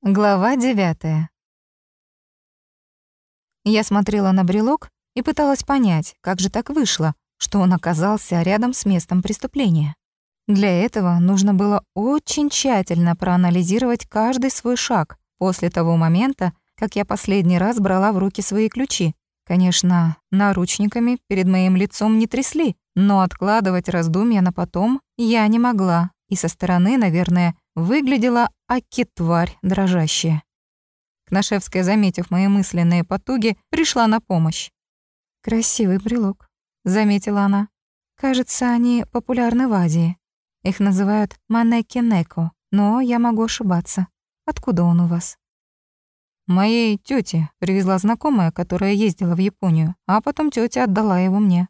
Глава девятая. Я смотрела на брелок и пыталась понять, как же так вышло, что он оказался рядом с местом преступления. Для этого нужно было очень тщательно проанализировать каждый свой шаг после того момента, как я последний раз брала в руки свои ключи. Конечно, наручниками перед моим лицом не трясли, но откладывать раздумья на потом я не могла, и со стороны, наверное, выглядела аки тварь дрожащая. Кнашевская, заметив мои мысленные потуги, пришла на помощь. «Красивый брелок», — заметила она. «Кажется, они популярны в Азии. Их называют манеки-неко, но я могу ошибаться. Откуда он у вас?» Моей тете привезла знакомая, которая ездила в Японию, а потом тетя отдала его мне.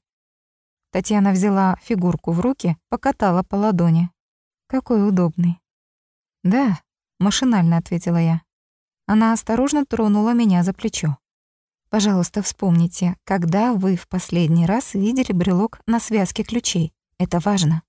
Татьяна взяла фигурку в руки, покатала по ладони. «Какой удобный. «Да», — машинально ответила я. Она осторожно тронула меня за плечо. «Пожалуйста, вспомните, когда вы в последний раз видели брелок на связке ключей. Это важно».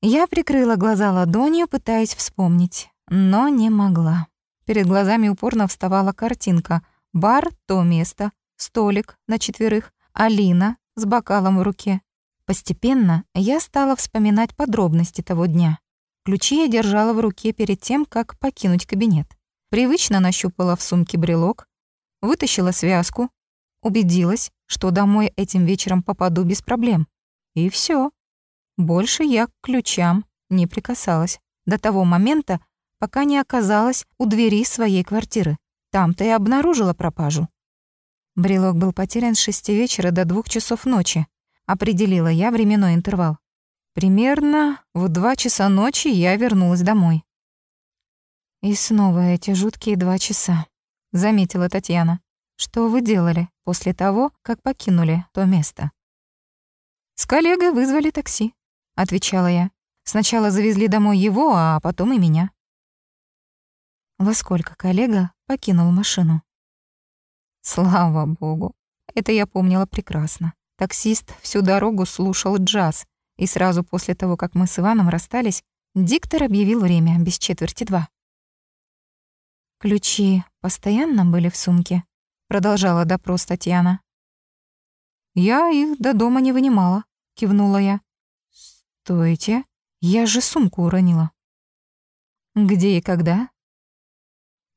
Я прикрыла глаза ладонью, пытаясь вспомнить, но не могла. Перед глазами упорно вставала картинка. Бар — то место, столик на четверых, Алина с бокалом в руке. Постепенно я стала вспоминать подробности того дня. Ключи я держала в руке перед тем, как покинуть кабинет. Привычно нащупала в сумке брелок, вытащила связку, убедилась, что домой этим вечером попаду без проблем. И все. Больше я к ключам не прикасалась до того момента, пока не оказалась у двери своей квартиры. Там-то и обнаружила пропажу. Брелок был потерян с шести вечера до двух часов ночи. Определила я временной интервал. Примерно в два часа ночи я вернулась домой. «И снова эти жуткие два часа», — заметила Татьяна. «Что вы делали после того, как покинули то место?» «С коллегой вызвали такси», — отвечала я. «Сначала завезли домой его, а потом и меня». «Во сколько коллега покинул машину?» Слава богу, это я помнила прекрасно. Таксист всю дорогу слушал джаз, и сразу после того, как мы с Иваном расстались, диктор объявил время без четверти два. «Ключи постоянно были в сумке?» — продолжала допрос Татьяна. «Я их до дома не вынимала», — кивнула я. «Стойте, я же сумку уронила». «Где и когда?»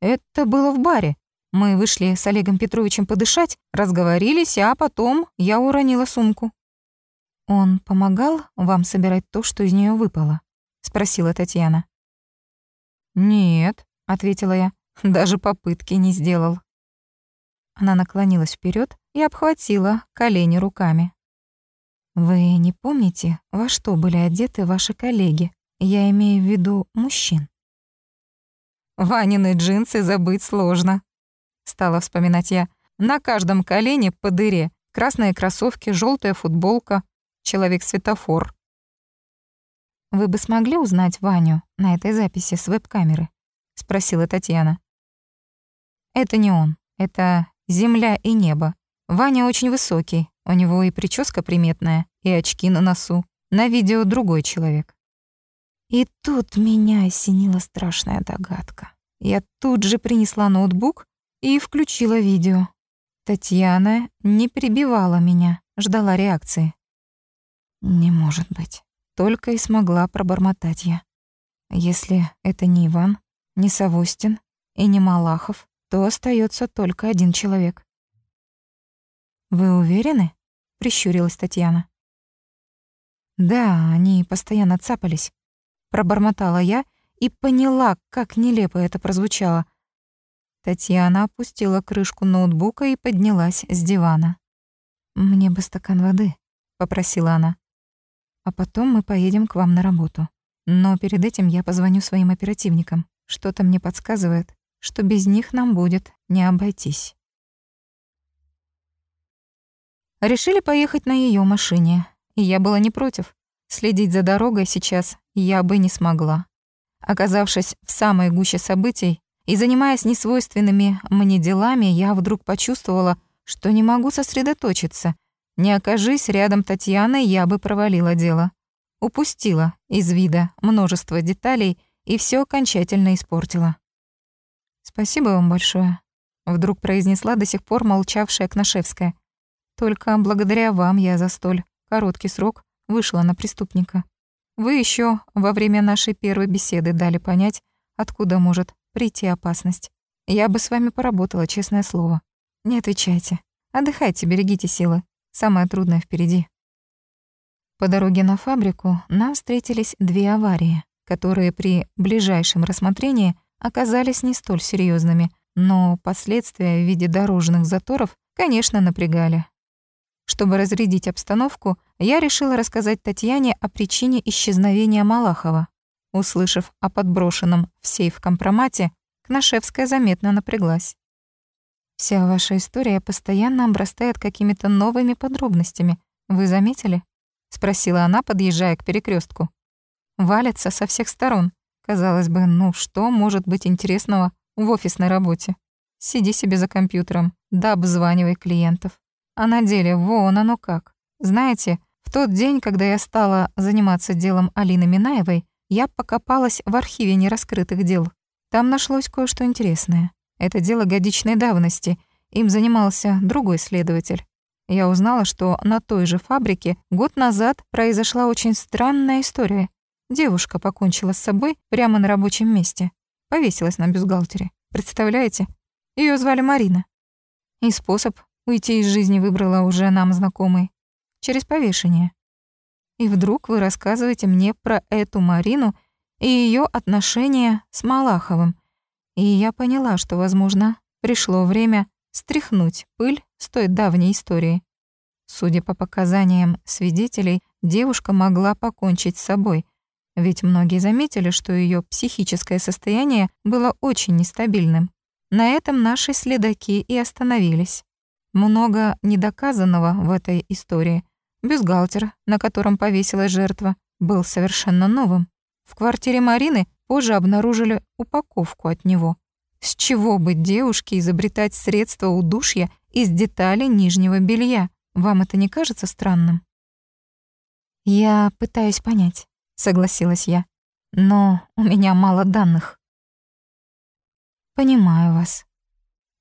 «Это было в баре. Мы вышли с Олегом Петровичем подышать, разговорились, а потом я уронила сумку». «Он помогал вам собирать то, что из нее выпало?» — спросила Татьяна. «Нет», — ответила я, — «даже попытки не сделал». Она наклонилась вперед и обхватила колени руками. «Вы не помните, во что были одеты ваши коллеги? Я имею в виду мужчин». «Ванины джинсы забыть сложно», — стала вспоминать я. «На каждом колене по дыре, красные кроссовки, желтая футболка, человек-светофор. «Вы бы смогли узнать Ваню на этой записи с веб-камеры?» — спросила Татьяна. «Это не он. Это земля и небо. Ваня очень высокий, у него и прическа приметная, и очки на носу. На видео другой человек». И тут меня осенила страшная догадка. Я тут же принесла ноутбук и включила видео. Татьяна не перебивала меня, ждала реакции. Не может быть. Только и смогла пробормотать я. Если это не Иван, не Савостин и не Малахов, то остается только один человек. «Вы уверены?» — прищурилась Татьяна. «Да, они постоянно цапались», — пробормотала я и поняла, как нелепо это прозвучало. Татьяна опустила крышку ноутбука и поднялась с дивана. «Мне бы стакан воды», — попросила она а потом мы поедем к вам на работу. Но перед этим я позвоню своим оперативникам. Что-то мне подсказывает, что без них нам будет не обойтись. Решили поехать на ее машине, и я была не против. Следить за дорогой сейчас я бы не смогла. Оказавшись в самой гуще событий и занимаясь несвойственными мне делами, я вдруг почувствовала, что не могу сосредоточиться не окажись рядом Татьяны, я бы провалила дело. Упустила из вида множество деталей и все окончательно испортила. Спасибо вам большое, вдруг произнесла до сих пор молчавшая Кнашевская. Только благодаря вам я за столь короткий срок вышла на преступника. Вы еще во время нашей первой беседы дали понять, откуда может прийти опасность. Я бы с вами поработала, честное слово. Не отвечайте. Отдыхайте, берегите силы. Самое трудное впереди. По дороге на фабрику нам встретились две аварии, которые при ближайшем рассмотрении оказались не столь серьезными, но последствия в виде дорожных заторов, конечно, напрягали. Чтобы разрядить обстановку, я решила рассказать Татьяне о причине исчезновения Малахова. Услышав о подброшенном в сейф компромате, Кнашевская заметно напряглась. «Вся ваша история постоянно обрастает какими-то новыми подробностями. Вы заметили?» — спросила она, подъезжая к перекрестку. «Валятся со всех сторон. Казалось бы, ну что может быть интересного в офисной работе? Сиди себе за компьютером, да обзванивай клиентов. А на деле вон оно как. Знаете, в тот день, когда я стала заниматься делом Алины Минаевой, я покопалась в архиве нераскрытых дел. Там нашлось кое-что интересное. Это дело годичной давности. Им занимался другой следователь. Я узнала, что на той же фабрике год назад произошла очень странная история. Девушка покончила с собой прямо на рабочем месте. Повесилась на бюстгальтере. Представляете? Ее звали Марина. И способ Уйти из жизни выбрала уже нам знакомый. Через повешение. И вдруг вы рассказываете мне про эту Марину и ее отношения с Малаховым. И я поняла, что, возможно, пришло время стряхнуть пыль с той давней истории. Судя по показаниям свидетелей, девушка могла покончить с собой, ведь многие заметили, что ее психическое состояние было очень нестабильным. На этом наши следаки и остановились. Много недоказанного в этой истории. Бюстгальтер, на котором повесилась жертва, был совершенно новым. В квартире Марины позже обнаружили упаковку от него. С чего бы девушке изобретать средства удушья из деталей нижнего белья? Вам это не кажется странным? Я пытаюсь понять, согласилась я. Но у меня мало данных. Понимаю вас,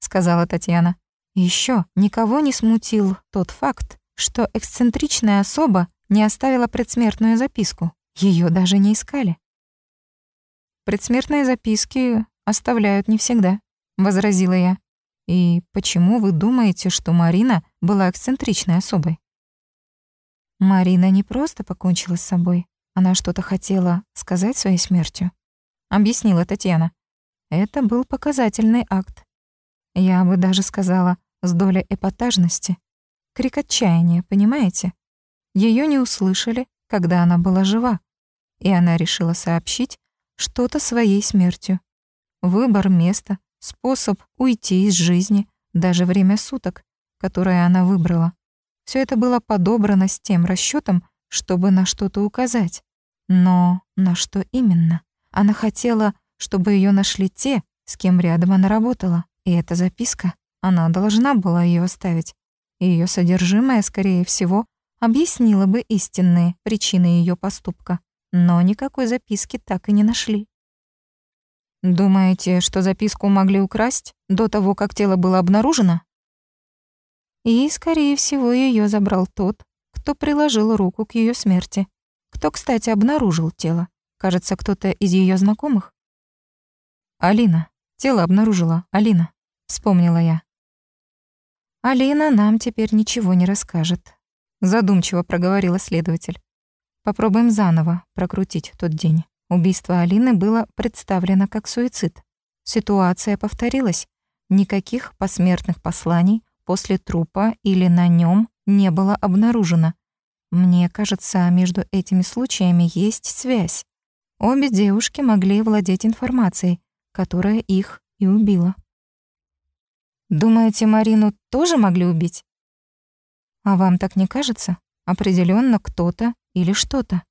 сказала Татьяна. Еще никого не смутил тот факт, что эксцентричная особа не оставила предсмертную записку. Ее даже не искали. «Предсмертные записки оставляют не всегда», — возразила я. «И почему вы думаете, что Марина была эксцентричной особой?» Марина не просто покончила с собой. Она что-то хотела сказать своей смертью, объяснила Татьяна. Это был показательный акт. Я бы даже сказала, с долей эпатажности. Крик отчаяния, понимаете? Ее не услышали, когда она была жива, и она решила сообщить что-то своей смертью. Выбор места, способ уйти из жизни, даже время суток, которое она выбрала. Все это было подобрано с тем расчетом, чтобы на что-то указать. Но на что именно? Она хотела, чтобы ее нашли те, с кем рядом она работала. И эта записка она должна была ее оставить. И ее содержимое, скорее всего, объяснило бы истинные причины ее поступка. Но никакой записки так и не нашли. Думаете, что записку могли украсть до того, как тело было обнаружено? И, скорее всего, ее забрал тот, кто приложил руку к ее смерти. Кто, кстати, обнаружил тело? Кажется, кто-то из ее знакомых. Алина. Тело обнаружила Алина. Вспомнила я. «Алина нам теперь ничего не расскажет», — задумчиво проговорила следователь. «Попробуем заново прокрутить тот день. Убийство Алины было представлено как суицид. Ситуация повторилась. Никаких посмертных посланий после трупа или на нем не было обнаружено. Мне кажется, между этими случаями есть связь. Обе девушки могли владеть информацией, которая их и убила. Думаете, Марину тоже могли убить? А вам так не кажется? Определенно кто-то или что-то.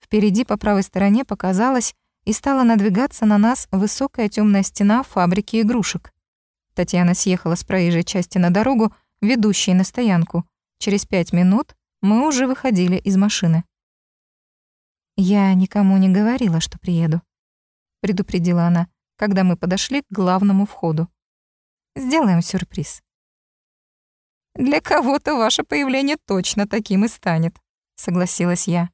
Впереди по правой стороне показалась и стала надвигаться на нас высокая темная стена фабрики игрушек. Татьяна съехала с проезжей части на дорогу, ведущей на стоянку. Через пять минут мы уже выходили из машины. «Я никому не говорила, что приеду», — предупредила она. когда мы подошли к главному входу. «Сделаем сюрприз». «Для кого-то ваше появление точно таким и станет», — согласилась я.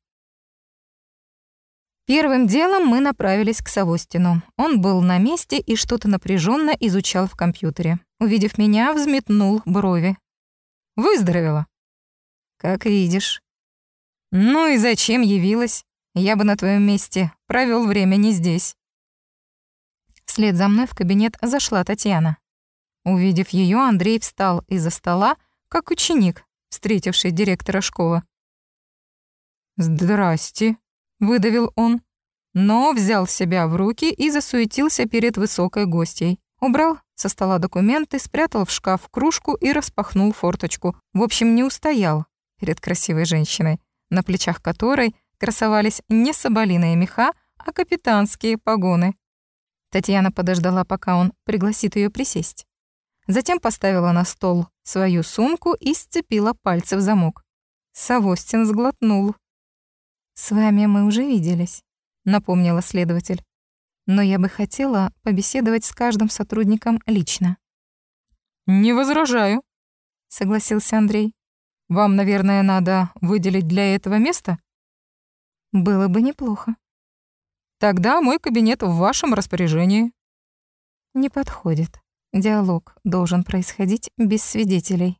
Первым делом мы направились к Савостину. Он был на месте и что-то напряженно изучал в компьютере. Увидев меня, взметнул брови. «Выздоровела?» «Как видишь». «Ну и зачем явилась? Я бы на твоем месте провел время не здесь». Вслед за мной в кабинет зашла Татьяна. Увидев ее, Андрей встал из-за стола, как ученик, встретивший директора школы. «Здрасте», выдавил он, но взял себя в руки и засуетился перед высокой гостьей. Убрал со стола документы, спрятал в шкаф кружку и распахнул форточку. В общем, не устоял перед красивой женщиной, на плечах которой красовались не соболиные меха, а капитанские погоны. Татьяна подождала, пока он пригласит ее присесть. Затем поставила на стол свою сумку и сцепила пальцы в замок. Савостин сглотнул. «С вами мы уже виделись», — напомнила следователь. «Но я бы хотела побеседовать с каждым сотрудником лично». «Не возражаю», — согласился Андрей. «Вам, наверное, надо выделить для этого место?» «Было бы неплохо». «Тогда мой кабинет в вашем распоряжении». «Не подходит. Диалог должен происходить без свидетелей».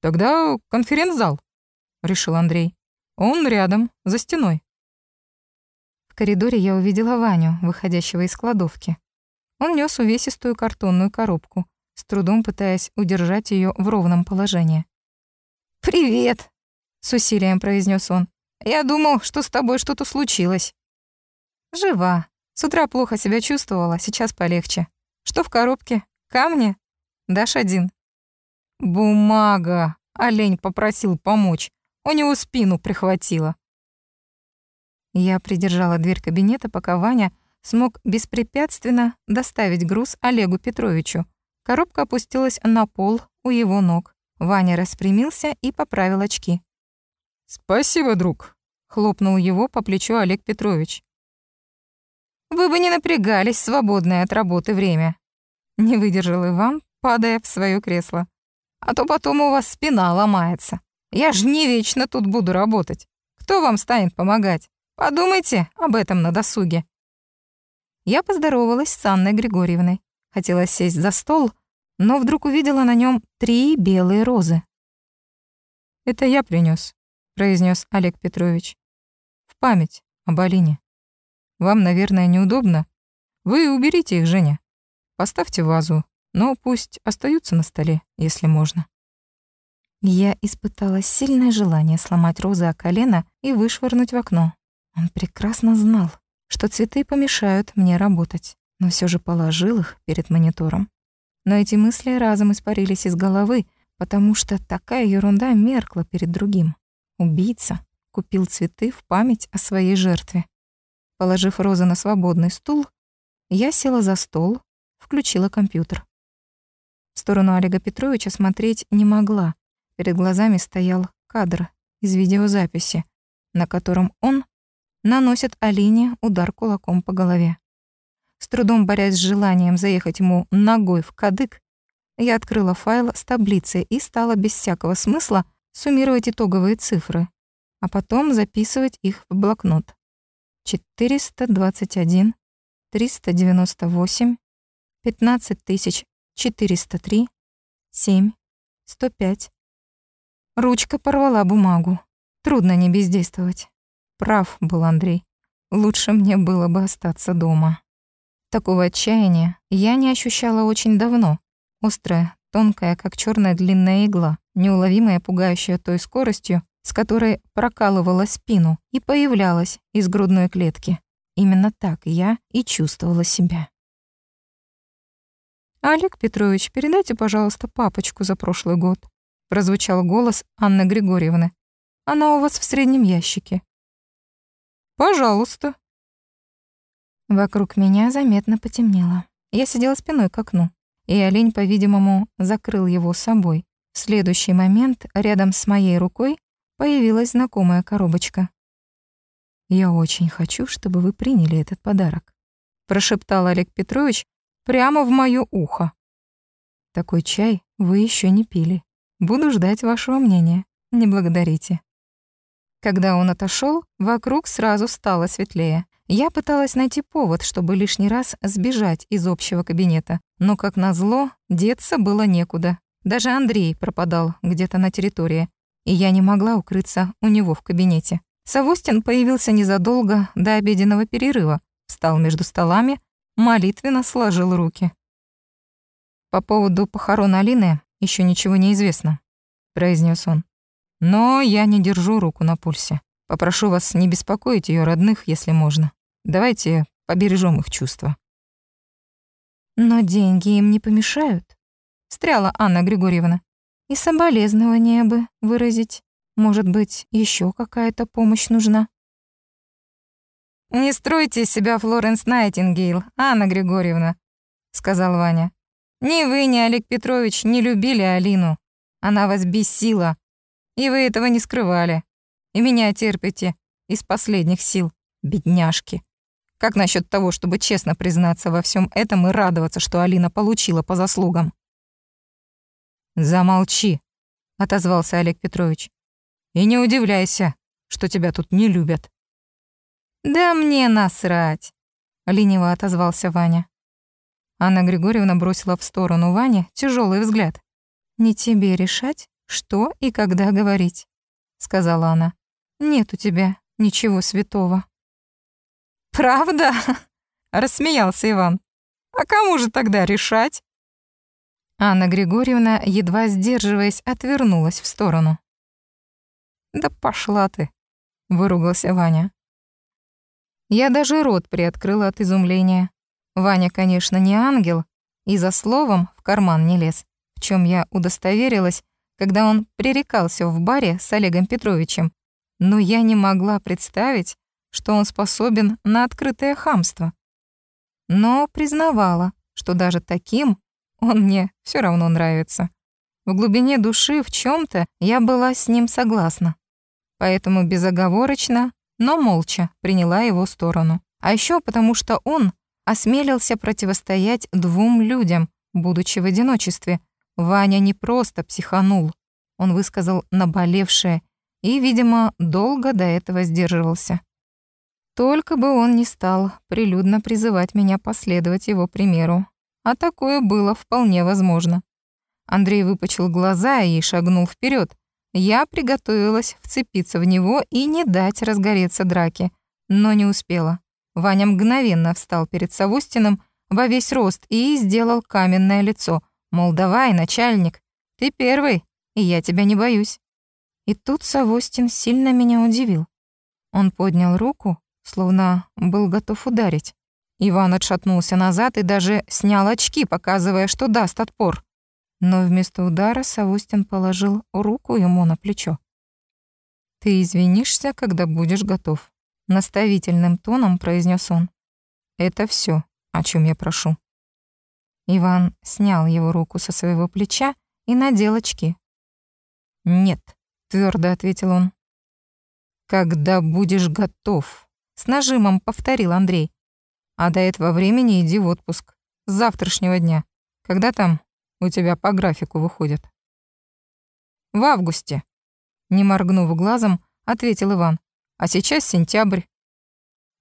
«Тогда конференц-зал», — решил Андрей. Он рядом, за стеной. В коридоре я увидела Ваню, выходящего из кладовки. Он нес увесистую картонную коробку, с трудом пытаясь удержать ее в ровном положении. «Привет!» — с усилием произнес он. «Я думал, что с тобой что-то случилось». «Жива. С утра плохо себя чувствовала, сейчас полегче. Что в коробке? Камни? Дашь один?» «Бумага!» — олень попросил помочь. У него спину прихватило. Я придержала дверь кабинета, пока Ваня смог беспрепятственно доставить груз Олегу Петровичу. Коробка опустилась на пол у его ног. Ваня распрямился и поправил очки. «Спасибо, друг», — хлопнул его по плечу Олег Петрович. «Вы бы не напрягались в свободное от работы время», — не выдержал Иван, падая в свое кресло. «А то потом у вас спина ломается». Я ж не вечно тут буду работать. Кто вам станет помогать? Подумайте об этом на досуге». Я поздоровалась с Анной Григорьевной. Хотела сесть за стол, но вдруг увидела на нем три белые розы. «Это я принес, произнес Олег Петрович. «В память об Алине. Вам, наверное, неудобно. Вы уберите их, Женя. Поставьте вазу, но пусть остаются на столе, если можно». Я испытала сильное желание сломать розы о колено и вышвырнуть в окно. Он прекрасно знал, что цветы помешают мне работать, но все же положил их перед монитором. Но эти мысли разом испарились из головы, потому что такая ерунда меркла перед другим. Убийца купил цветы в память о своей жертве. Положив розы на свободный стул, я села за стол, включила компьютер. В сторону Олега Петровича смотреть не могла, Перед глазами стоял кадр из видеозаписи, на котором он наносит Алине удар кулаком по голове. С трудом борясь с желанием заехать ему ногой в кадык, я открыла файл с таблицей и стала без всякого смысла суммировать итоговые цифры, а потом записывать их в блокнот. 421, 398, 15403, 7, 105, Ручка порвала бумагу. Трудно не бездействовать. Прав был Андрей. Лучше мне было бы остаться дома. Такого отчаяния я не ощущала очень давно. Острая, тонкая, как черная длинная игла, неуловимая, пугающая той скоростью, с которой прокалывала спину и появлялась из грудной клетки. Именно так я и чувствовала себя. «Олег Петрович, передайте, пожалуйста, папочку за прошлый год прозвучал голос Анны Григорьевны. Она у вас в среднем ящике. Пожалуйста. Вокруг меня заметно потемнело. Я сидела спиной к окну, и олень, по-видимому, закрыл его собой. В следующий момент рядом с моей рукой появилась знакомая коробочка. «Я очень хочу, чтобы вы приняли этот подарок», прошептал Олег Петрович прямо в моё ухо. Такой чай вы еще не пили. Буду ждать вашего мнения. Не благодарите. Когда он отошел, вокруг сразу стало светлее. Я пыталась найти повод, чтобы лишний раз сбежать из общего кабинета, но, как назло, деться было некуда. Даже Андрей пропадал где-то на территории, и я не могла укрыться у него в кабинете. Савустин появился незадолго до обеденного перерыва, встал между столами, молитвенно сложил руки. «По поводу похорон Алины еще ничего не известно», — произнес он. «Но я не держу руку на пульсе. Попрошу вас не беспокоить ее родных, если можно. Давайте побережем их чувства». «Но деньги им не помешают», — встряла Анна Григорьевна. «И соболезнования бы выразить. Может быть, еще какая-то помощь нужна?» «Не стройте из себя Флоренс Найтингейл, Анна Григорьевна», — сказал Ваня. «Ни вы, ни Олег Петрович не любили Алину. Она вас бесила, и вы этого не скрывали. И меня терпите из последних сил, бедняжки. Как насчет того, чтобы честно признаться во всем этом и радоваться, что Алина получила по заслугам?» «Замолчи», — отозвался Олег Петрович. «И не удивляйся, что тебя тут не любят». «Да мне насрать», — лениво отозвался Ваня. Анна Григорьевна бросила в сторону Вани тяжелый взгляд. «Не тебе решать, что и когда говорить», — сказала она. «Нет у тебя ничего святого». «Правда?» — рассмеялся Иван. «А кому же тогда решать?» Анна Григорьевна, едва сдерживаясь, отвернулась в сторону. «Да пошла ты», — выругался Ваня. Я даже рот приоткрыла от изумления. Ваня, конечно, не ангел, и за словом в карман не лез, в чем я удостоверилась, когда он пререкался в баре с Олегом Петровичем. Но я не могла представить, что он способен на открытое хамство. Но признавала, что даже таким он мне все равно нравится. В глубине души в чем то я была с ним согласна. Поэтому безоговорочно, но молча приняла его сторону. А еще потому, что он осмелился противостоять двум людям, будучи в одиночестве. Ваня не просто психанул, он высказал наболевшее и, видимо, долго до этого сдерживался. Только бы он не стал прилюдно призывать меня последовать его примеру. А такое было вполне возможно. Андрей выпучил глаза и шагнул вперед. Я приготовилась вцепиться в него и не дать разгореться драке, но не успела. Ваня мгновенно встал перед Савустиным во весь рост и сделал каменное лицо. Мол, давай, начальник, ты первый, и я тебя не боюсь. И тут Савустин сильно меня удивил. Он поднял руку, словно был готов ударить. Иван отшатнулся назад и даже снял очки, показывая, что даст отпор. Но вместо удара Савустин положил руку ему на плечо. «Ты извинишься, когда будешь готов», — наставительным тоном произнес он. «Это все, о чем я прошу». Иван снял его руку со своего плеча и надел очки. «Нет», — твердо ответил он. «Когда будешь готов», с нажимом повторил Андрей. А до этого времени иди в отпуск. С завтрашнего дня. Когда там у тебя по графику выходит? В августе. Не моргнув глазом, ответил Иван. А сейчас сентябрь.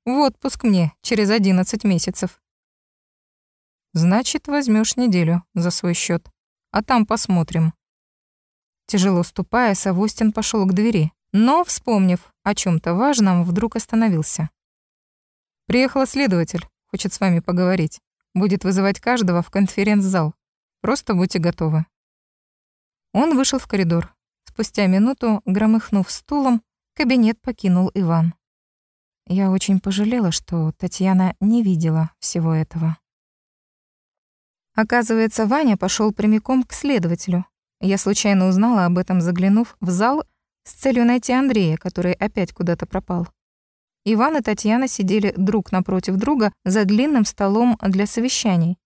В отпуск мне через одиннадцать месяцев. Значит, возьмешь неделю за свой счет, а там посмотрим. Тяжело ступая, Савостин пошел к двери но, вспомнив о чем то важном, вдруг остановился. «Приехал следователь, хочет с вами поговорить. Будет вызывать каждого в конференц-зал. Просто будьте готовы». Он вышел в коридор. Спустя минуту, громыхнув стулом, кабинет покинул Иван. Я очень пожалела, что Татьяна не видела всего этого. Оказывается, Ваня пошел прямиком к следователю. Я случайно узнала об этом, заглянув в зал с целью найти Андрея, который опять куда-то пропал. Иван и Татьяна сидели друг напротив друга за длинным столом для совещаний.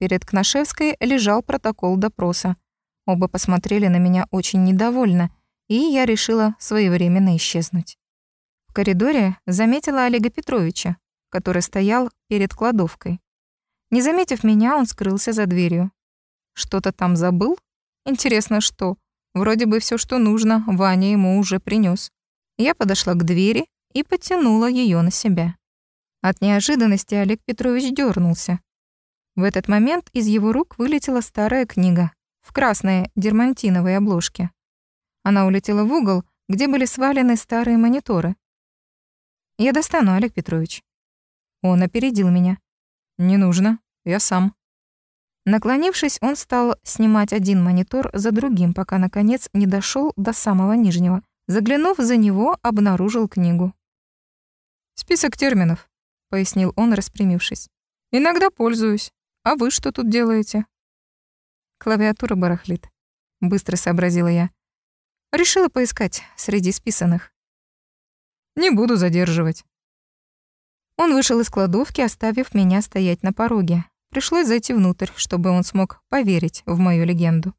Перед Кнашевской лежал протокол допроса. Оба посмотрели на меня очень недовольно, и я решила своевременно исчезнуть. В коридоре заметила Олега Петровича, который стоял перед кладовкой. Не заметив меня, он скрылся за дверью. Что-то там забыл? Интересно, что? Вроде бы все, что нужно, Ваня ему уже принес. Я подошла к двери и потянула ее на себя. От неожиданности Олег Петрович дернулся. В этот момент из его рук вылетела старая книга в красной дермантиновой обложке. Она улетела в угол, где были свалены старые мониторы. «Я достану, Олег Петрович». Он опередил меня. «Не нужно, я сам». Наклонившись, он стал снимать один монитор за другим, пока, наконец, не дошел до самого нижнего. Заглянув за него, обнаружил книгу. «Список терминов», — пояснил он, распрямившись. «Иногда пользуюсь. А вы что тут делаете?» «Клавиатура барахлит», — быстро сообразила я. Решила поискать среди списанных. «Не буду задерживать». Он вышел из кладовки, оставив меня стоять на пороге. Пришлось зайти внутрь, чтобы он смог поверить в мою легенду.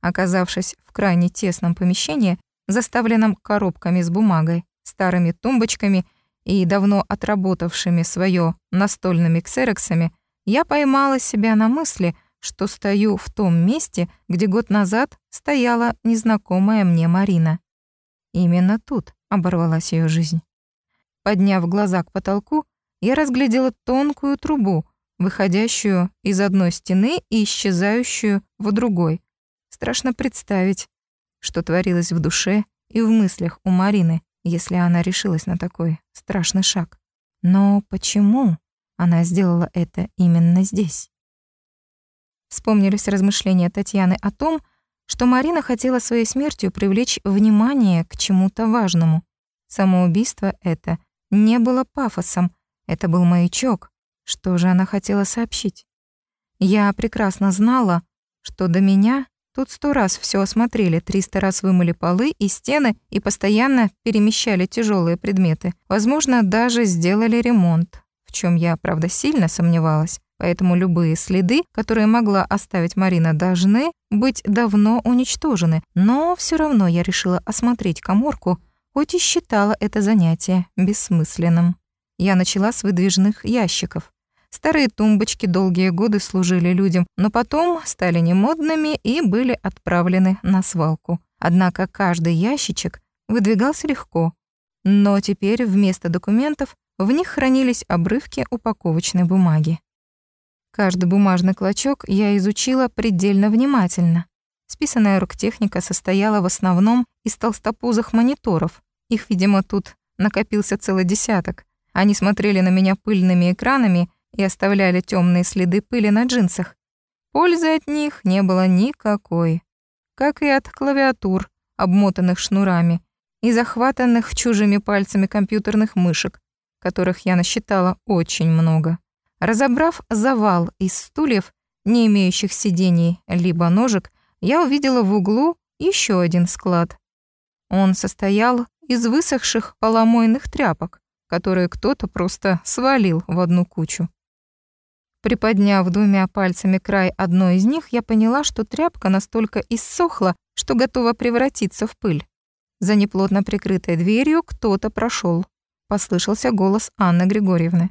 Оказавшись в крайне тесном помещении, заставленном коробками с бумагой, старыми тумбочками и давно отработавшими свое настольными ксероксами, я поймала себя на мысли, что стою в том месте, где год назад стояла незнакомая мне Марина. Именно тут оборвалась ее жизнь. Подняв глаза к потолку, я разглядела тонкую трубу, выходящую из одной стены и исчезающую в другой. Страшно представить, что творилось в душе и в мыслях у Марины, если она решилась на такой страшный шаг. Но почему она сделала это именно здесь? Вспомнились размышления Татьяны о том, что Марина хотела своей смертью привлечь внимание к чему-то важному. Самоубийство это не было пафосом, это был маячок, что же она хотела сообщить? Я прекрасно знала, что до меня тут сто раз все осмотрели, триста раз вымыли полы и стены и постоянно перемещали тяжелые предметы. Возможно, даже сделали ремонт, в чем я, правда, сильно сомневалась. Поэтому любые следы, которые могла оставить Марина, должны быть давно уничтожены. Но все равно я решила осмотреть коморку, хоть и считала это занятие бессмысленным. Я начала с выдвижных ящиков. Старые тумбочки долгие годы служили людям, но потом стали немодными и были отправлены на свалку. Однако каждый ящичек выдвигался легко. Но теперь вместо документов в них хранились обрывки упаковочной бумаги. Каждый бумажный клочок я изучила предельно внимательно. Списанная руктехника состояла в основном из толстопузых мониторов. Их, видимо, тут накопился целый десяток. Они смотрели на меня пыльными экранами и оставляли темные следы пыли на джинсах. Пользы от них не было никакой, как и от клавиатур, обмотанных шнурами, и захватанных чужими пальцами компьютерных мышек, которых я насчитала очень много. Разобрав завал из стульев, не имеющих сидений либо ножек, я увидела в углу еще один склад. Он состоял из высохших поломойных тряпок, которые кто-то просто свалил в одну кучу. Приподняв двумя пальцами край одной из них, я поняла, что тряпка настолько иссохла, что готова превратиться в пыль. За неплотно прикрытой дверью кто-то прошел. Послышался голос Анны Григорьевны.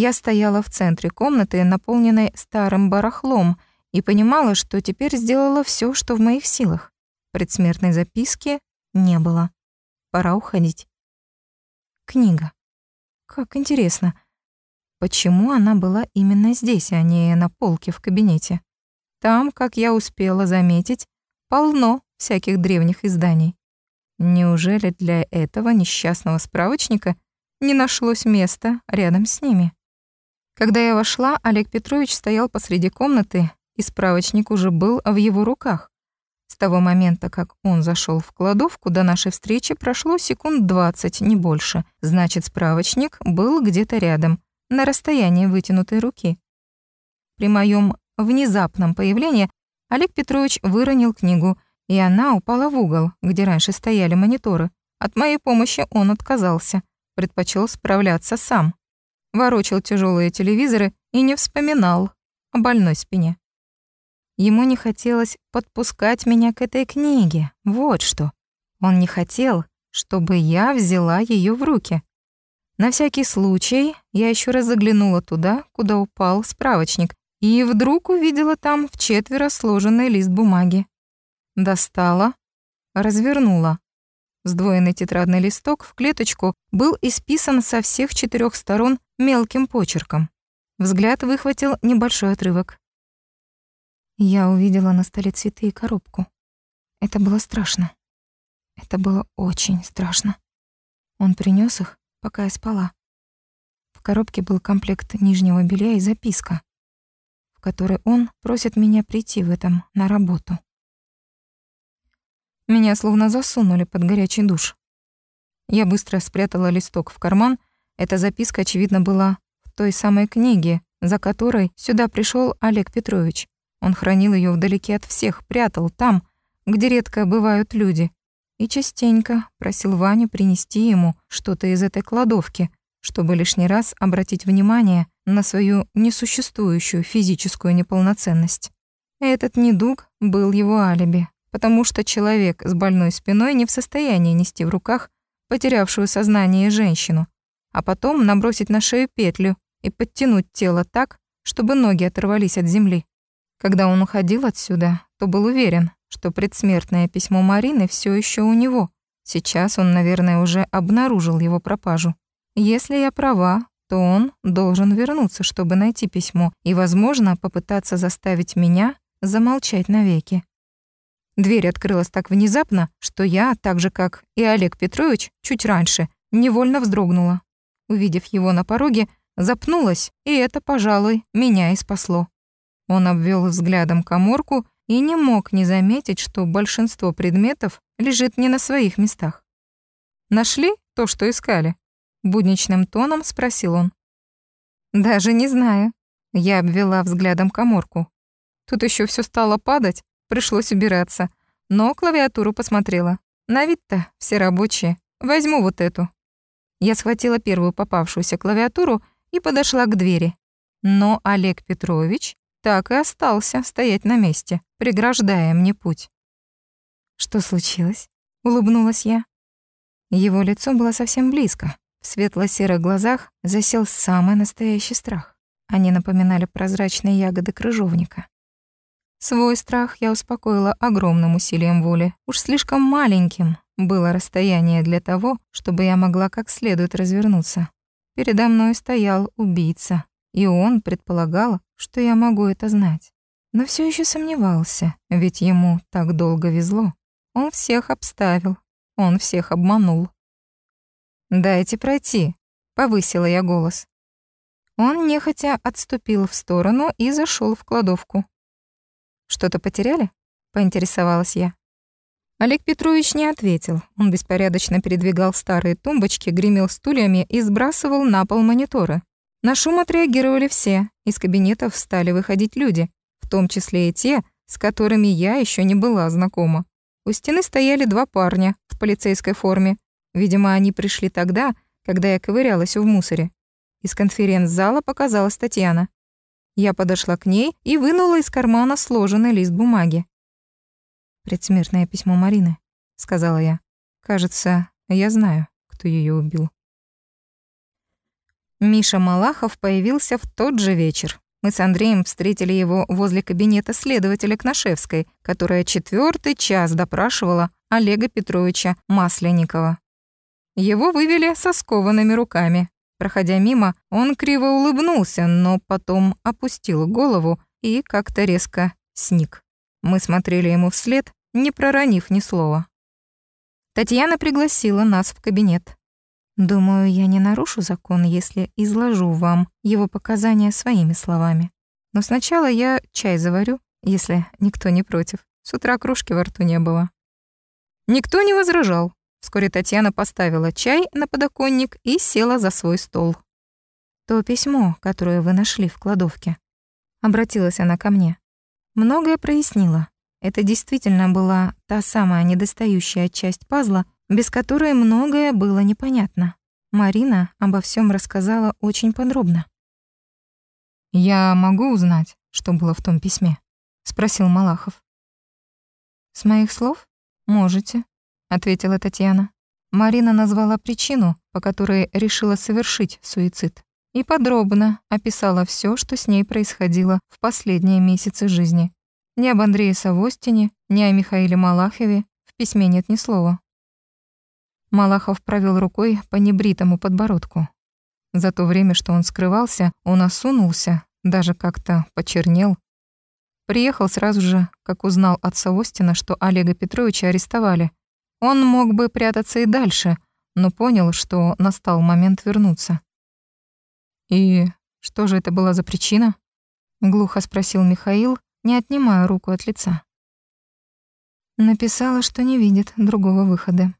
Я стояла в центре комнаты, наполненной старым барахлом, и понимала, что теперь сделала все, что в моих силах. Предсмертной записки не было. Пора уходить. Книга. Как интересно. Почему она была именно здесь, а не на полке в кабинете? Там, как я успела заметить, полно всяких древних изданий. Неужели для этого несчастного справочника не нашлось места рядом с ними? Когда я вошла, Олег Петрович стоял посреди комнаты, и справочник уже был в его руках. С того момента, как он зашел в кладовку, до нашей встречи прошло секунд двадцать, не больше. Значит, справочник был где-то рядом на расстоянии вытянутой руки. При моем внезапном появлении Олег Петрович выронил книгу, и она упала в угол, где раньше стояли мониторы. От моей помощи он отказался, предпочел справляться сам. Ворочил тяжелые телевизоры и не вспоминал о больной спине. Ему не хотелось подпускать меня к этой книге, вот что. Он не хотел, чтобы я взяла ее в руки. На всякий случай я еще раз заглянула туда, куда упал справочник, и вдруг увидела там в четверо сложенный лист бумаги. Достала, развернула. Сдвоенный тетрадный листок в клеточку был исписан со всех четырех сторон мелким почерком. Взгляд выхватил небольшой отрывок. Я увидела на столе цветы и коробку. Это было страшно. Это было очень страшно. Он принес их, пока я спала. В коробке был комплект нижнего белья и записка, в которой он просит меня прийти в этом на работу. Меня словно засунули под горячий душ. Я быстро спрятала листок в карман. Эта записка, очевидно, была в той самой книге, за которой сюда пришел Олег Петрович. Он хранил ее вдалеке от всех, прятал там, где редко бывают люди, и частенько просил Ваню принести ему что-то из этой кладовки, чтобы лишний раз обратить внимание на свою несуществующую физическую неполноценность. Этот недуг был его алиби, потому что человек с больной спиной не в состоянии нести в руках потерявшую сознание женщину, а потом набросить на шею петлю и подтянуть тело так, чтобы ноги оторвались от земли. Когда он уходил отсюда, то был уверен, что предсмертное письмо Марины все еще у него. Сейчас он, наверное, уже обнаружил его пропажу. Если я права, то он должен вернуться, чтобы найти письмо и, возможно, попытаться заставить меня замолчать навеки. Дверь открылась так внезапно, что я, так же как и Олег Петрович, чуть раньше, невольно вздрогнула. Увидев его на пороге, запнулась, и это, пожалуй, меня и спасло. Он обвел взглядом коморку и не мог не заметить, что большинство предметов лежит не на своих местах. «Нашли то, что искали?» — будничным тоном спросил он. «Даже не знаю». Я обвела взглядом коморку. Тут еще все стало падать, пришлось убираться. Но клавиатуру посмотрела. На вид-то все рабочие. Возьму вот эту. Я схватила первую попавшуюся клавиатуру и подошла к двери. Но Олег Петрович так и остался стоять на месте, преграждая мне путь. «Что случилось?» — улыбнулась я. Его лицо было совсем близко. В светло-серых глазах засел самый настоящий страх. Они напоминали прозрачные ягоды крыжовника. Свой страх я успокоила огромным усилием воли. Уж слишком маленьким было расстояние для того, чтобы я могла как следует развернуться. Передо мной стоял убийца, и он предполагал, что я могу это знать. Но все еще сомневался, ведь ему так долго везло. Он всех обставил, он всех обманул. «Дайте пройти», — повысила я голос. Он нехотя отступил в сторону и зашел в кладовку. «Что-то потеряли?» — поинтересовалась я. Олег Петрович не ответил. Он беспорядочно передвигал старые тумбочки, гремел стульями и сбрасывал на пол мониторы. На шум отреагировали все. Из кабинетов стали выходить люди, в том числе и те, с которыми я еще не была знакома. У стены стояли два парня в полицейской форме. Видимо, они пришли тогда, когда я ковырялась в мусоре. Из конференц-зала показалась Татьяна. Я подошла к ней и вынула из кармана сложенный лист бумаги. «Предсмертное письмо Марины», — сказала я. «Кажется, я знаю, кто ее убил». Миша Малахов появился в тот же вечер. Мы с Андреем встретили его возле кабинета следователя Кнашевской, которая четвертый час допрашивала Олега Петровича Масленникова. Его вывели со скованными руками. Проходя мимо, он криво улыбнулся, но потом опустил голову и как-то резко сник. Мы смотрели ему вслед, не проронив ни слова. Татьяна пригласила нас в кабинет. Думаю, я не нарушу закон, если изложу вам его показания своими словами. Но сначала я чай заварю, если никто не против. С утра кружки во рту не было. Никто не возражал. Вскоре Татьяна поставила чай на подоконник и села за свой стол. «То письмо, которое вы нашли в кладовке», — обратилась она ко мне, — многое прояснило. Это действительно была та самая недостающая часть пазла, без которой многое было непонятно. Марина обо всем рассказала очень подробно. «Я могу узнать, что было в том письме?» — спросил Малахов. «С моих слов? Можете», — ответила Татьяна. Марина назвала причину, по которой решила совершить суицид, и подробно описала все, что с ней происходило в последние месяцы жизни. Ни об Андрее Савостине, ни о Михаиле Малахове в письме нет ни слова. Малахов провел рукой по небритому подбородку. За то время, что он скрывался, он осунулся, даже как-то почернел. Приехал сразу же, как узнал от Савостина, что Олега Петровича арестовали. Он мог бы прятаться и дальше, но понял, что настал момент вернуться. «И что же это была за причина?» — глухо спросил Михаил, не отнимая руку от лица. Написала, что не видит другого выхода.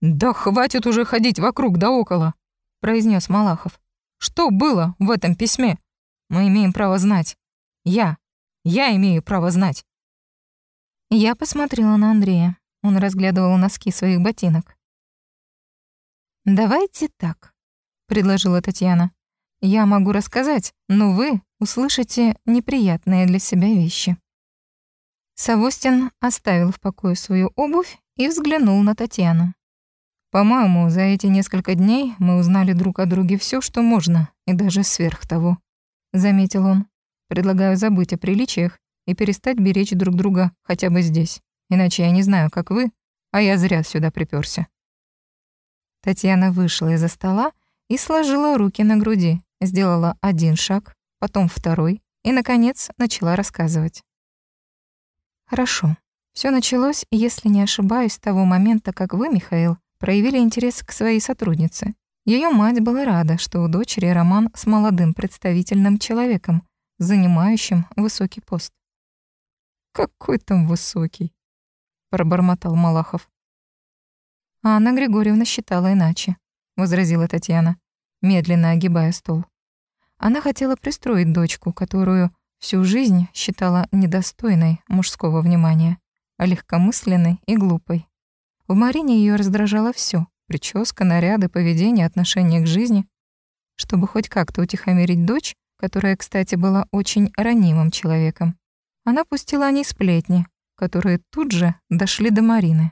«Да хватит уже ходить вокруг да около», — произнес Малахов. «Что было в этом письме? Мы имеем право знать. Я. Я имею право знать». Я посмотрела на Андрея. Он разглядывал носки своих ботинок. «Давайте так», — предложила Татьяна. «Я могу рассказать, но вы услышите неприятные для себя вещи». Савостин оставил в покое свою обувь и взглянул на Татьяну. «По-моему, за эти несколько дней мы узнали друг о друге все, что можно, и даже сверх того», — заметил он. «Предлагаю забыть о приличиях и перестать беречь друг друга хотя бы здесь. Иначе я не знаю, как вы, а я зря сюда припёрся». Татьяна вышла из-за стола и сложила руки на груди, сделала один шаг, потом второй и, наконец, начала рассказывать. «Хорошо. Все началось, если не ошибаюсь, с того момента, как вы, Михаил, проявили интерес к своей сотруднице. Ее мать была рада, что у дочери роман с молодым представительным человеком, занимающим высокий пост. «Какой там высокий?» — пробормотал Малахов. А Анна Григорьевна считала иначе, возразила Татьяна, медленно огибая стол. Она хотела пристроить дочку, которую всю жизнь считала недостойной мужского внимания, а легкомысленной и глупой. В Марине ее раздражало все: прическа, наряды, поведение, отношение к жизни. Чтобы хоть как-то утихомирить дочь, которая, кстати, была очень ранимым человеком, она пустила о ней сплетни, которые тут же дошли до Марины.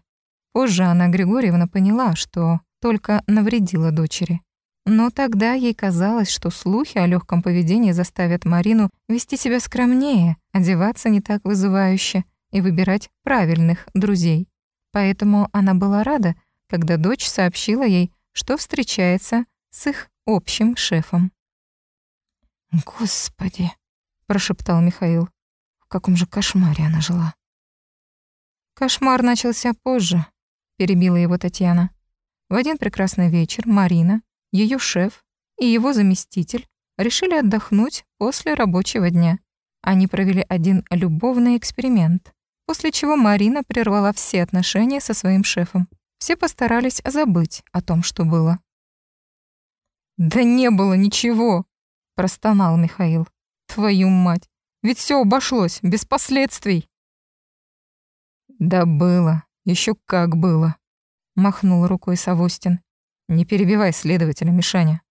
Позже Анна Григорьевна поняла, что только навредила дочери. Но тогда ей казалось, что слухи о легком поведении заставят Марину вести себя скромнее, одеваться не так вызывающе и выбирать правильных друзей. Поэтому она была рада, когда дочь сообщила ей, что встречается с их общим шефом. «Господи!» — прошептал Михаил. «В каком же кошмаре она жила?» Кошмар начался позже, перебила его Татьяна. В один прекрасный вечер Марина, ее шеф и его заместитель решили отдохнуть после рабочего дня. Они провели один любовный эксперимент, после чего Марина прервала все отношения со своим шефом. Все постарались забыть о том, что было. «Да не было ничего!» — простонал Михаил. «Твою мать! Ведь все обошлось, без последствий!» «Да было, еще как было, махнул рукой Савостин. Не перебивай следователя, Мишаня.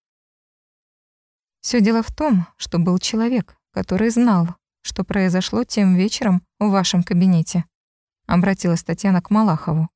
Все дело в том, что был человек, который знал, что произошло тем вечером в вашем кабинете. Обратилась Татьяна к Малахову.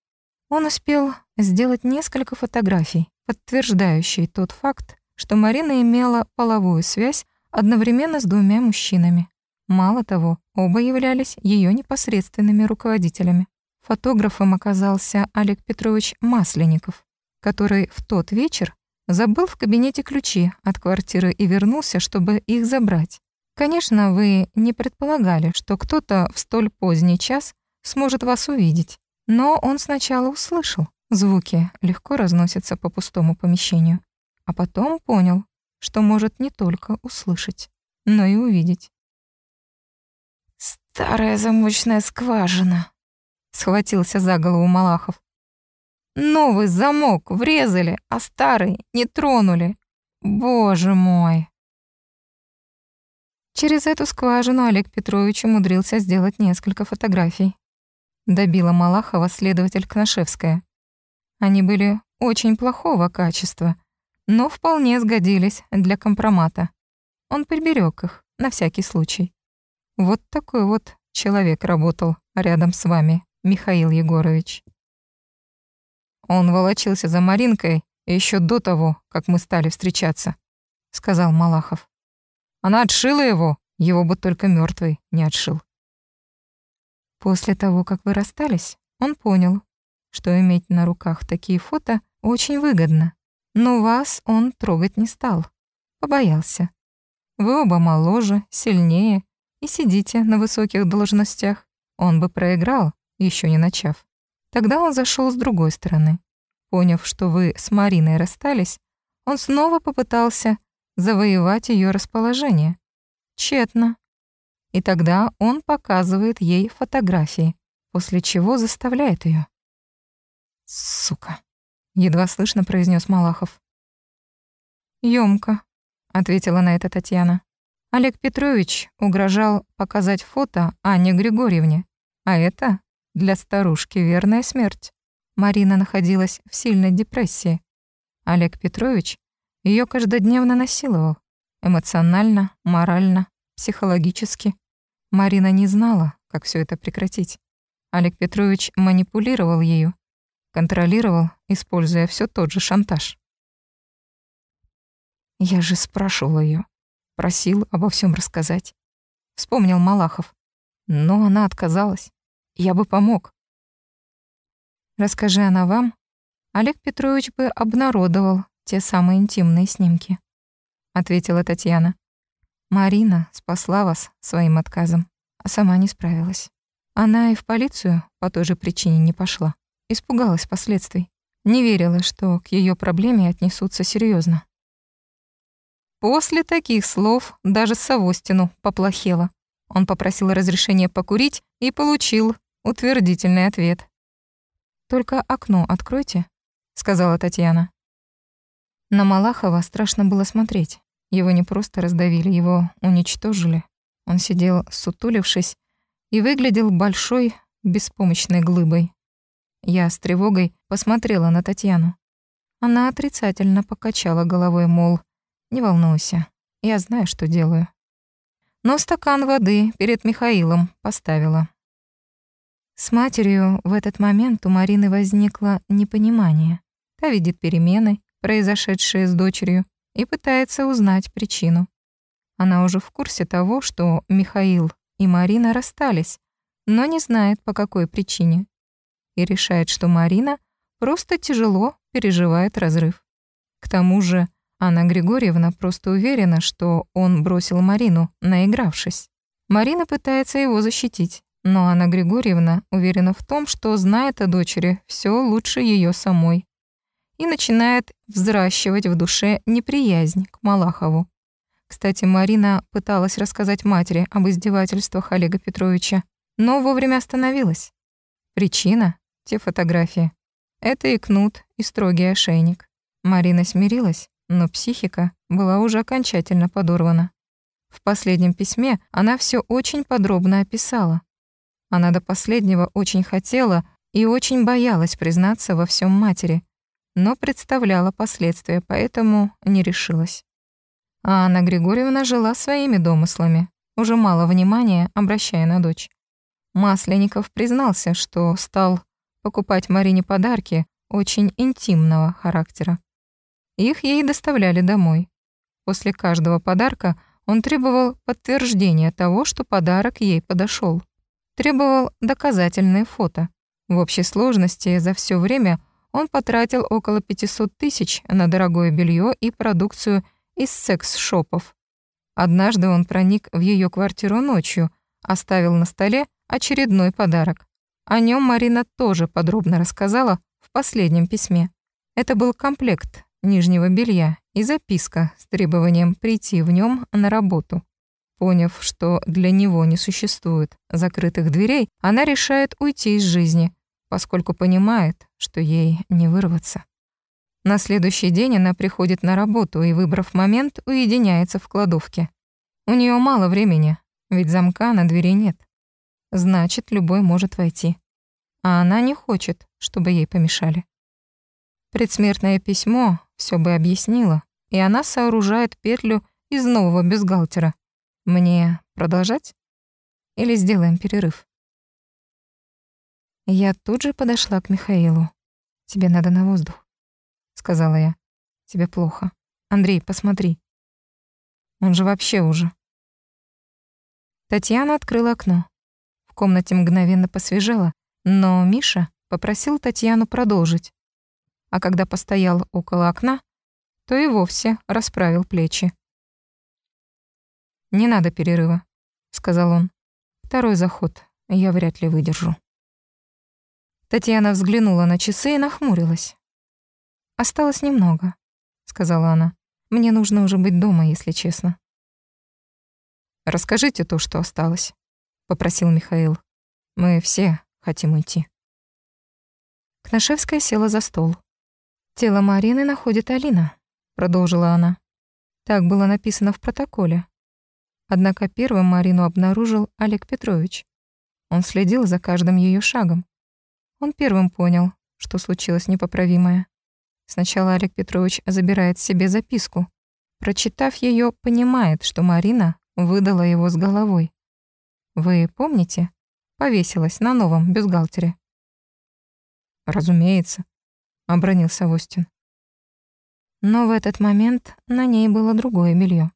Он успел сделать несколько фотографий, подтверждающие тот факт, что Марина имела половую связь одновременно с двумя мужчинами. Мало того, оба являлись ее непосредственными руководителями. Фотографом оказался Олег Петрович Масленников, который в тот вечер забыл в кабинете ключи от квартиры и вернулся, чтобы их забрать. Конечно, вы не предполагали, что кто-то в столь поздний час сможет вас увидеть, но он сначала услышал. Звуки легко разносятся по пустому помещению, а потом понял, что может не только услышать, но и увидеть. «Старая замочная скважина», схватился за голову Малахов. Новый замок врезали, а старый не тронули. Боже мой. Через эту скважину Олег Петрович умудрился сделать несколько фотографий. Добила Малахова следователь Кнашевская. Они были очень плохого качества, но вполне сгодились для компромата. Он приберег их на всякий случай. Вот такой вот человек работал рядом с вами. Михаил Егорович. Он волочился за Маринкой еще до того, как мы стали встречаться, сказал Малахов. Она отшила его, его бы только мертвый не отшил. После того, как вы расстались, он понял, что иметь на руках такие фото очень выгодно. Но вас он трогать не стал. Побоялся. Вы оба моложе, сильнее и сидите на высоких должностях. Он бы проиграл, еще не начав. Тогда он зашел с другой стороны. Поняв, что вы с Мариной расстались, он снова попытался завоевать ее расположение. Тщетно. И тогда он показывает ей фотографии, после чего заставляет ее. «Сука!» — едва слышно произнес Малахов. «Ёмко», — ответила на это Татьяна. Олег Петрович угрожал показать фото Анне Григорьевне, а это для старушки верная смерть. Марина находилась в сильной депрессии. Олег Петрович ее каждодневно насиловал. Эмоционально, морально, психологически. Марина не знала, как все это прекратить. Олег Петрович манипулировал ею, контролировал, используя все тот же шантаж. Я же спрашивал ее, просил обо всем рассказать. Вспомнил Малахов. Но она отказалась. Я бы помог. Расскажи она вам, Олег Петрович бы обнародовал те самые интимные снимки, ответила Татьяна. Марина спасла вас своим отказом, а сама не справилась. Она и в полицию по той же причине не пошла. Испугалась последствий. Не верила, что к ее проблеме отнесутся серьезно. После таких слов даже Савостину поплохело. Он попросил разрешения покурить и получил утвердительный ответ. «Только окно откройте», — сказала Татьяна. На Малахова страшно было смотреть. Его не просто раздавили, его уничтожили. Он сидел, сутулившись, и выглядел большой, беспомощной глыбой. Я с тревогой посмотрела на Татьяну. Она отрицательно покачала головой, мол, «Не волнуйся, я знаю, что делаю». Но стакан воды перед Михаилом поставила. С матерью в этот момент у Марины возникло непонимание. Та видит перемены, произошедшие с дочерью, и пытается узнать причину. Она уже в курсе того, что Михаил и Марина расстались, но не знает, по какой причине и решает, что Марина просто тяжело переживает разрыв. К тому же Анна Григорьевна просто уверена, что он бросил Марину, наигравшись. Марина пытается его защитить, но Анна Григорьевна уверена в том, что знает о дочери все лучше ее самой и начинает взращивать в душе неприязнь к Малахову. Кстати, Марина пыталась рассказать матери об издевательствах Олега Петровича, но вовремя остановилась. Причина те фотографии. Это и кнут, и строгий ошейник. Марина смирилась, но психика была уже окончательно подорвана. В последнем письме она все очень подробно описала. Она до последнего очень хотела и очень боялась признаться во всем матери, но представляла последствия, поэтому не решилась. А Анна Григорьевна жила своими домыслами, уже мало внимания обращая на дочь. Масленников признался, что стал покупать Марине подарки очень интимного характера. Их ей доставляли домой. После каждого подарка он требовал подтверждения того, что подарок ей подошел. Требовал доказательные фото. В общей сложности за все время он потратил около 500 тысяч на дорогое белье и продукцию из секс-шопов. Однажды он проник в ее квартиру ночью, оставил на столе очередной подарок. О нем Марина тоже подробно рассказала в последнем письме. Это был комплект нижнего белья и записка с требованием прийти в нем на работу. Поняв, что для него не существует закрытых дверей, она решает уйти из жизни, поскольку понимает, что ей не вырваться. На следующий день она приходит на работу и, выбрав момент, уединяется в кладовке. У нее мало времени, ведь замка на двери нет значит, любой может войти. А она не хочет, чтобы ей помешали. Предсмертное письмо все бы объяснило, и она сооружает петлю из нового бюстгальтера. Мне продолжать? Или сделаем перерыв? Я тут же подошла к Михаилу. «Тебе надо на воздух», — сказала я. «Тебе плохо. Андрей, посмотри». Он же вообще уже. Татьяна открыла окно. В комнате мгновенно посвежело, но Миша попросил Татьяну продолжить. А когда постоял около окна, то и вовсе расправил плечи. «Не надо перерыва», — сказал он. «Второй заход я вряд ли выдержу». Татьяна взглянула на часы и нахмурилась. «Осталось немного», — сказала она. «Мне нужно уже быть дома, если честно». «Расскажите то, что осталось», — попросил Михаил. «Мы все хотим уйти». Кнашевская села за стол. «Тело Марины находит Алина», — продолжила она. Так было написано в протоколе. Однако первым Марину обнаружил Олег Петрович. Он следил за каждым ее шагом. Он первым понял, что случилось непоправимое. Сначала Олег Петрович забирает себе записку. Прочитав ее, понимает, что Марина выдала его с головой. Вы помните? Повесилась на новом бюстгальтере. «Разумеется», — обронился Востин. Но в этот момент на ней было другое белье.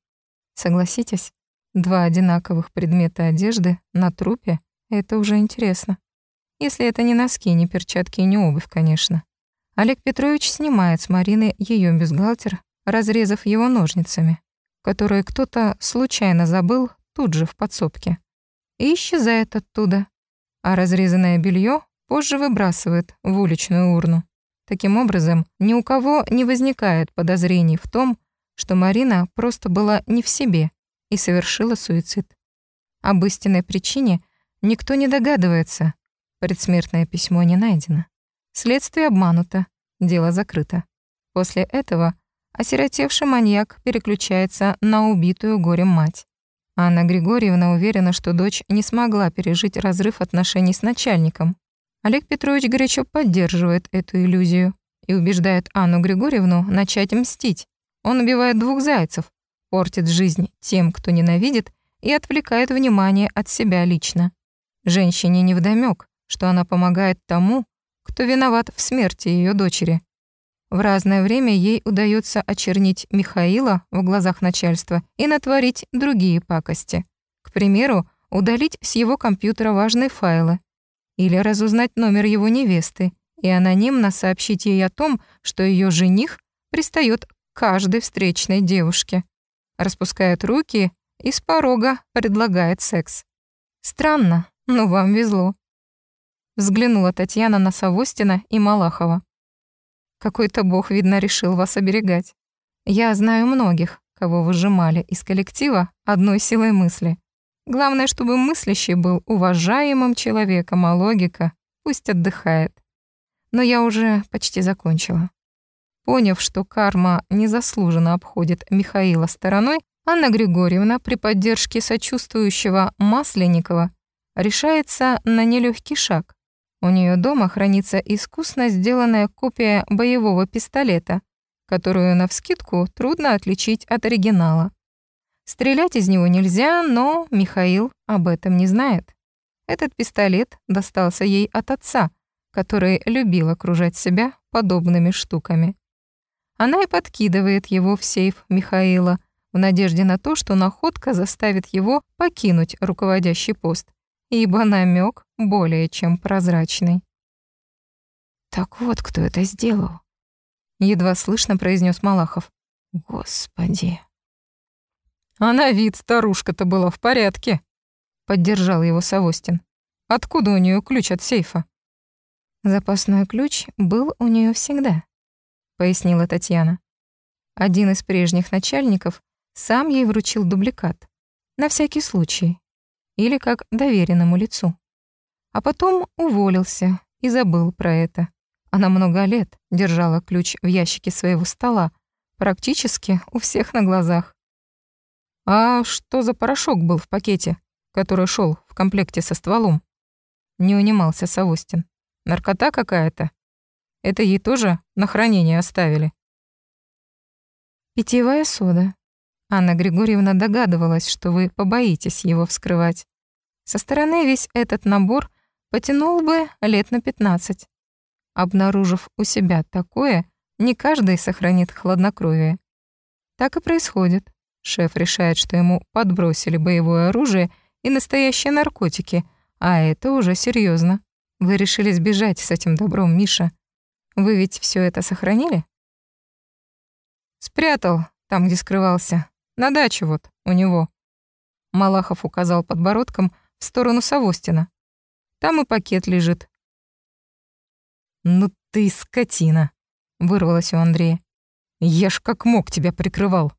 Согласитесь, два одинаковых предмета одежды на трупе — это уже интересно. Если это не носки, не перчатки и не обувь, конечно. Олег Петрович снимает с Марины ее бюстгальтер, разрезав его ножницами, которые кто-то случайно забыл тут же в подсобке, и исчезает оттуда, а разрезанное белье позже выбрасывает в уличную урну. Таким образом, ни у кого не возникает подозрений в том, что Марина просто была не в себе и совершила суицид. Об истинной причине никто не догадывается, Предсмертное письмо не найдено. Следствие обмануто, дело закрыто. После этого осиротевший маньяк переключается на убитую горем мать. Анна Григорьевна уверена, что дочь не смогла пережить разрыв отношений с начальником. Олег Петрович горячо поддерживает эту иллюзию и убеждает Анну Григорьевну начать мстить. Он убивает двух зайцев, портит жизнь тем, кто ненавидит, и отвлекает внимание от себя лично. Женщине невдомёк, что она помогает тому, кто виноват в смерти ее дочери. В разное время ей удается очернить Михаила в глазах начальства и натворить другие пакости. К примеру, удалить с его компьютера важные файлы или разузнать номер его невесты и анонимно сообщить ей о том, что ее жених пристает каждой встречной девушке, распускает руки и с порога предлагает секс. Странно, но вам везло. Взглянула Татьяна на Савостина и Малахова. Какой-то бог, видно, решил вас оберегать. Я знаю многих, кого выжимали из коллектива одной силой мысли. Главное, чтобы мыслящий был уважаемым человеком, а логика пусть отдыхает. Но я уже почти закончила. Поняв, что карма незаслуженно обходит Михаила стороной, Анна Григорьевна при поддержке сочувствующего Масленникова решается на нелегкий шаг. У нее дома хранится искусно сделанная копия боевого пистолета, которую навскидку трудно отличить от оригинала. Стрелять из него нельзя, но Михаил об этом не знает. Этот пистолет достался ей от отца, который любил окружать себя подобными штуками. Она и подкидывает его в сейф Михаила в надежде на то, что находка заставит его покинуть руководящий пост ибо намек более чем прозрачный. «Так вот, кто это сделал», — едва слышно произнес Малахов. «Господи». «А на вид старушка-то была в порядке», — поддержал его Савостин. «Откуда у нее ключ от сейфа?» «Запасной ключ был у нее всегда», — пояснила Татьяна. Один из прежних начальников сам ей вручил дубликат. На всякий случай, или как доверенному лицу. А потом уволился и забыл про это. Она много лет держала ключ в ящике своего стола, практически у всех на глазах. «А что за порошок был в пакете, который шел в комплекте со стволом?» Не унимался Савостин. «Наркота какая-то? Это ей тоже на хранение оставили?» «Питьевая сода», Анна Григорьевна догадывалась, что вы побоитесь его вскрывать. Со стороны весь этот набор потянул бы лет на 15. Обнаружив у себя такое, не каждый сохранит хладнокровие. Так и происходит. Шеф решает, что ему подбросили боевое оружие и настоящие наркотики, а это уже серьезно. Вы решили сбежать с этим добром, Миша. Вы ведь все это сохранили? Спрятал, там, где скрывался. На даче вот, у него. Малахов указал подбородком в сторону Савостина. Там и пакет лежит. «Ну ты скотина!» — вырвалось у Андрея. «Я ж как мог тебя прикрывал!»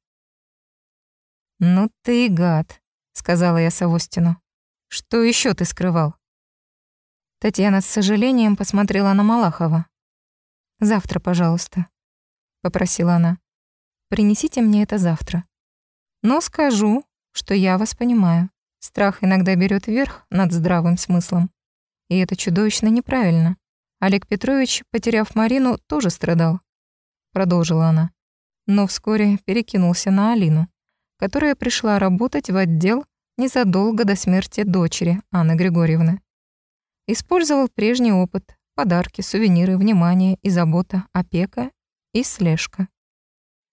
«Ну ты гад», — сказала я Савостину. «Что еще ты скрывал?» Татьяна с сожалением посмотрела на Малахова. «Завтра, пожалуйста», — попросила она. «Принесите мне это завтра. Но скажу, что я вас понимаю. Страх иногда берет верх над здравым смыслом. И это чудовищно неправильно. Олег Петрович, потеряв Марину, тоже страдал. Продолжила она. Но вскоре перекинулся на Алину, которая пришла работать в отдел незадолго до смерти дочери Анны Григорьевны. Использовал прежний опыт, подарки, сувениры, внимание и забота, опека и слежка.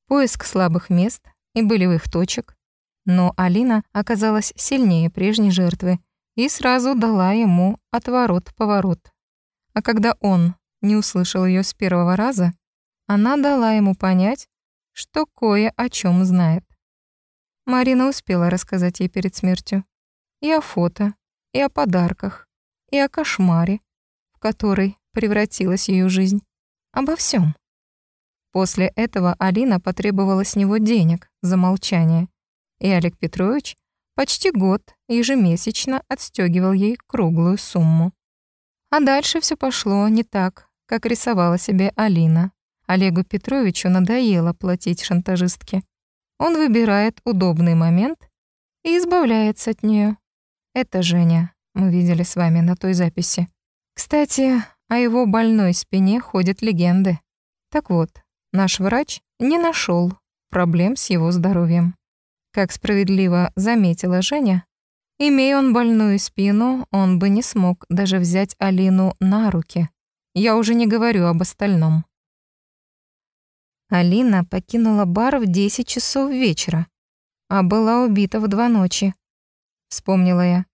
Поиск слабых мест и болевых точек. Но Алина оказалась сильнее прежней жертвы и сразу дала ему отворот-поворот. А когда он не услышал ее с первого раза, она дала ему понять, что кое о чем знает. Марина успела рассказать ей перед смертью и о фото, и о подарках, и о кошмаре, в который превратилась ее жизнь. Обо всем. После этого Алина потребовала с него денег за молчание, и Олег Петрович почти год ежемесячно отстегивал ей круглую сумму. А дальше все пошло не так, как рисовала себе Алина. Олегу Петровичу надоело платить шантажистке. Он выбирает удобный момент и избавляется от нее. Это Женя мы видели с вами на той записи. Кстати, о его больной спине ходят легенды. Так вот, наш врач не нашел проблем с его здоровьем. Как справедливо заметила Женя, имея он больную спину, он бы не смог даже взять Алину на руки. Я уже не говорю об остальном. Алина покинула бар в 10 часов вечера, а была убита в два ночи. Вспомнила я.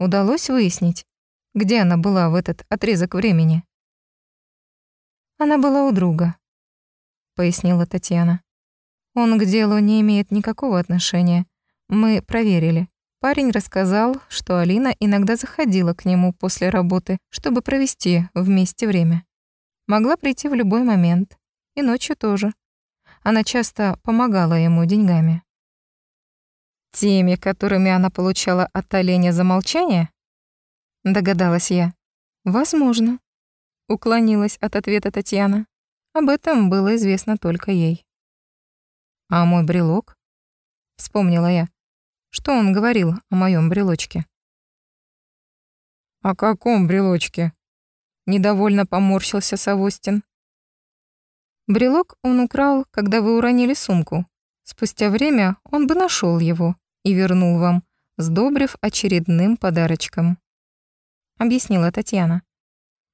Удалось выяснить, где она была в этот отрезок времени? Она была у друга, пояснила Татьяна. Он к делу не имеет никакого отношения. Мы проверили. Парень рассказал, что Алина иногда заходила к нему после работы, чтобы провести вместе время. Могла прийти в любой момент, и ночью тоже. Она часто помогала ему деньгами. Теми, которыми она получала от оленя за молчание? Догадалась я. Возможно. Уклонилась от ответа Татьяна. Об этом было известно только ей. А мой брелок? Вспомнила я. Что он говорил о моем брелочке? «О каком брелочке?» Недовольно поморщился Савостин. Брелок он украл, когда вы уронили сумку. Спустя время он бы нашел его и вернул вам, сдобрив очередным подарочком. Объяснила Татьяна.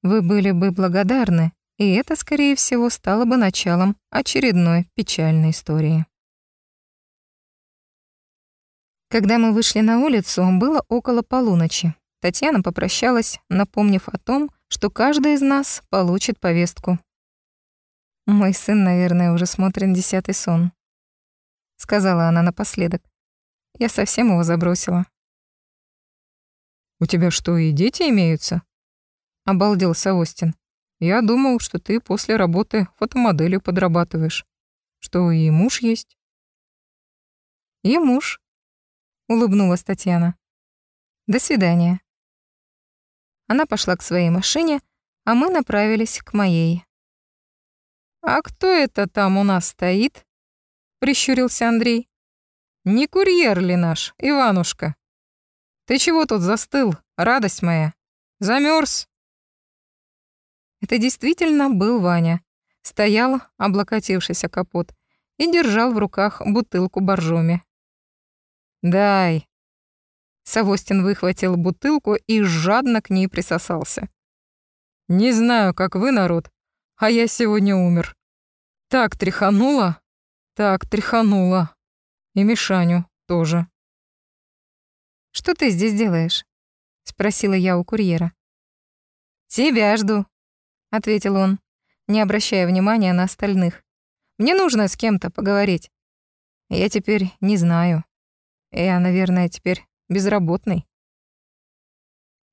Вы были бы благодарны, и это, скорее всего, стало бы началом очередной печальной истории. Когда мы вышли на улицу, было около полуночи. Татьяна попрощалась, напомнив о том, что каждый из нас получит повестку. Мой сын, наверное, уже смотрит десятый сон. Сказала она напоследок. Я совсем его забросила. «У тебя что, и дети имеются?» Обалделся Остин. «Я думал, что ты после работы фотомоделью подрабатываешь. Что, и муж есть?» «И муж», — улыбнулась Татьяна. «До свидания». Она пошла к своей машине, а мы направились к моей. «А кто это там у нас стоит?» — прищурился Андрей. Не курьер ли наш, Иванушка? Ты чего тут застыл, радость моя? Замерз? Это действительно был Ваня. Стоял, облокотившись о капот, и держал в руках бутылку боржоми. «Дай». Савостин выхватил бутылку и жадно к ней присосался. Не знаю, как вы, народ, а я сегодня умер. Так тряханула, так тряханула. И Мишаню тоже. «Что ты здесь делаешь?» — спросила я у курьера. «Тебя жду», — ответил он, не обращая внимания на остальных. «Мне нужно с кем-то поговорить. Я теперь не знаю. Я, наверное, теперь безработный».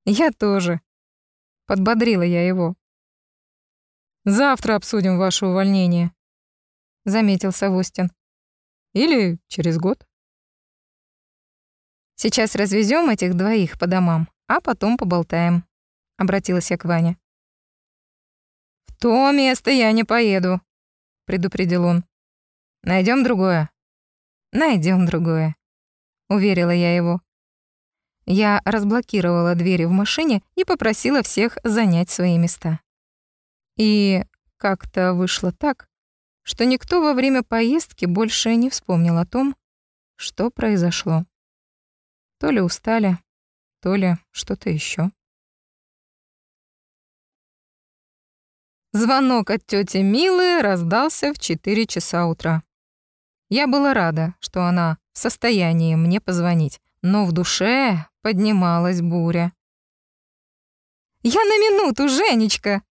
«Я тоже», — подбодрила я его. «Завтра обсудим ваше увольнение», — заметил Савостин. «Или через год». «Сейчас развезем этих двоих по домам, а потом поболтаем», — обратилась я к Ване. «В то место я не поеду», — предупредил он. Найдем другое». Найдем другое», — уверила я его. Я разблокировала двери в машине и попросила всех занять свои места. И как-то вышло так, что никто во время поездки больше не вспомнил о том, что произошло. То ли устали, то ли что-то еще. Звонок от тети Милы раздался в 4 часа утра. Я была рада, что она в состоянии мне позвонить, но в душе поднималась буря. «Я на минуту, Женечка!» —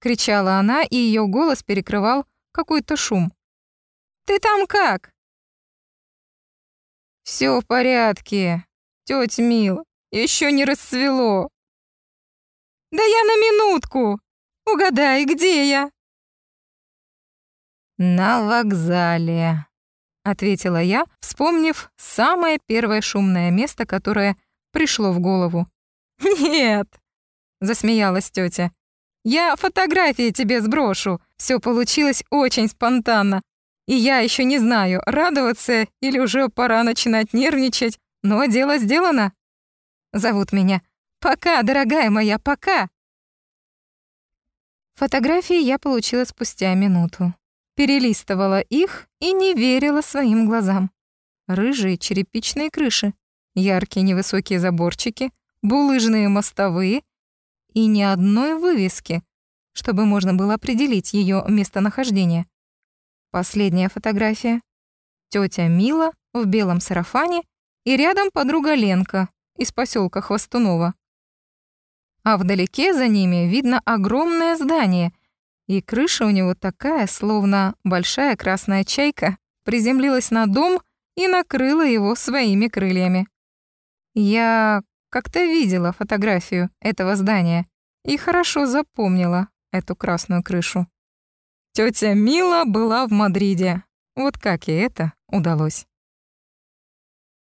кричала она, и ее голос перекрывал какой-то шум. «Ты там как?» Все в порядке, тетя Мил, еще не расцвело». «Да я на минутку! Угадай, где я?» «На вокзале», — ответила я, вспомнив самое первое шумное место, которое пришло в голову. «Нет», — засмеялась тетя. Я фотографии тебе сброшу. Все получилось очень спонтанно. И я еще не знаю, радоваться или уже пора начинать нервничать, но дело сделано. Зовут меня. Пока, дорогая моя, пока. Фотографии я получила спустя минуту. Перелистывала их и не верила своим глазам. Рыжие черепичные крыши, яркие невысокие заборчики, булыжные мостовые и ни одной вывески, чтобы можно было определить ее местонахождение. Последняя фотография. Тетя Мила в белом сарафане и рядом подруга Ленка из поселка Хвостунова. А вдалеке за ними видно огромное здание, и крыша у него такая, словно большая красная чайка приземлилась на дом и накрыла его своими крыльями. Я как-то видела фотографию этого здания и хорошо запомнила эту красную крышу. Тётя Мила была в Мадриде. Вот как ей это удалось.